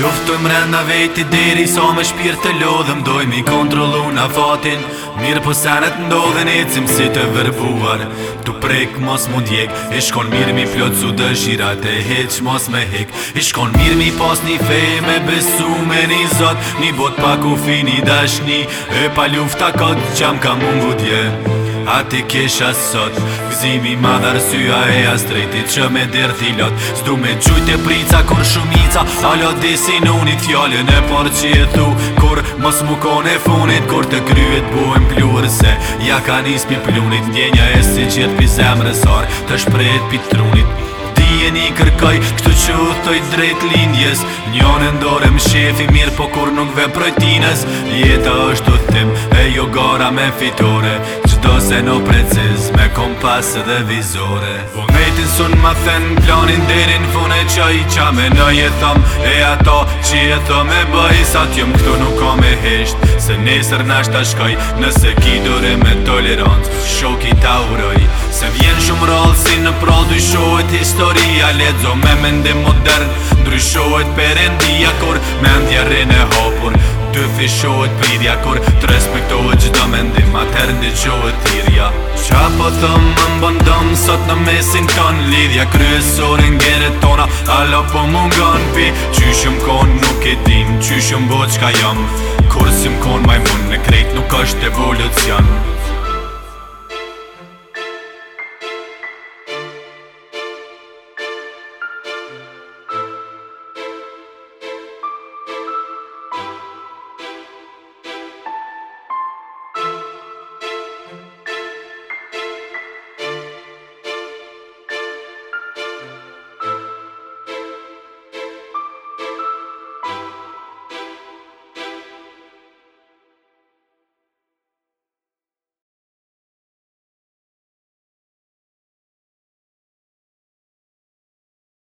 Luftu më rëndë veti diri So me shpirë të lodhëm Doj mi kontrolu na fatin Mirë po senet në dodhën E cimë si të vërbuar Tu prekë mos mund jek I shkon mirë mi flotë Su dëshirat e heq mos me hek I shkon mirë mi pas një fej Me besu me një zot Një bot pa ku fi një dashni E pa lufta kot që am ka mungu dje A ti kisha sot Gzimi madhar syja e astretit që me dirti lot Zdu me gjujt e prica kur shumica Alo disin unit Fjallin e por që e thu Kur mos mu kon e funit Kur të kryet buen pluar se Ja ka nis pi plunit Njenja e si qet pi zemrësar Të shprejt pi trunit Dijen i kërkoj Kështu që utoj drejt lindjes Njone ndorem shefi mirë Po kur nuk veproj tines Jeta është u tim E jo gara me fitore Se no preciz me kompas dhe vizore Vo po mejtin sun ma then planin dirin fune qa i qa me në jetëm E ato që jetëm e bëj sa t'jëm këtu nuk ka me hesht Se nesër nash shkoj nëse ki dure me tolerant Shoki ta uroj Se vjen shumë rol si në prol du historia Ledzo me mende modern Ndry shohet perendia kur me ndja rene hopur Dë fishohet pridja kur të respektohet gjitha mendim matern, në thëmë më mbëndëm Sot në mesin tënë lidhja kryesore ngere tona Alo po më ngën pi Qyshëm konë, nuk e dinë, Qyshëm bo qka jam Kur konë, maj mund në krejt nuk është evolucion më në krejt nuk është evolucion